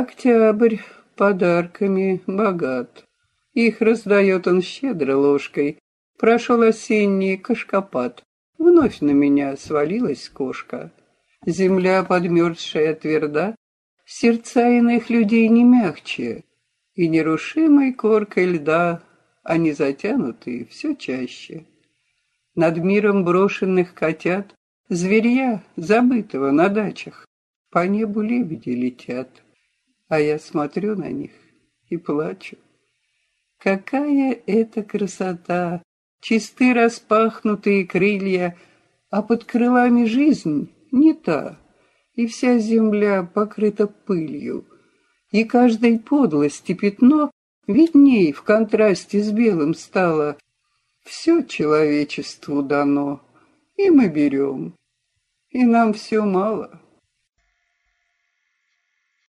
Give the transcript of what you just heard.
Октябрь подарками богат. Их раздает он щедро ложкой. Прошел осенний кашкопад. Вновь на меня свалилась кошка. Земля подмерзшая тверда, Сердца иных людей не мягче, И нерушимой коркой льда Они затянуты все чаще. Над миром брошенных котят Зверья, забытого на дачах, По небу лебеди летят а я смотрю на них и плачу. Какая это красота! Чисты распахнутые крылья, а под крылами жизнь не та, и вся земля покрыта пылью, и каждой подлости пятно видней в контрасте с белым стало. Все человечеству дано, и мы берем, и нам все мало.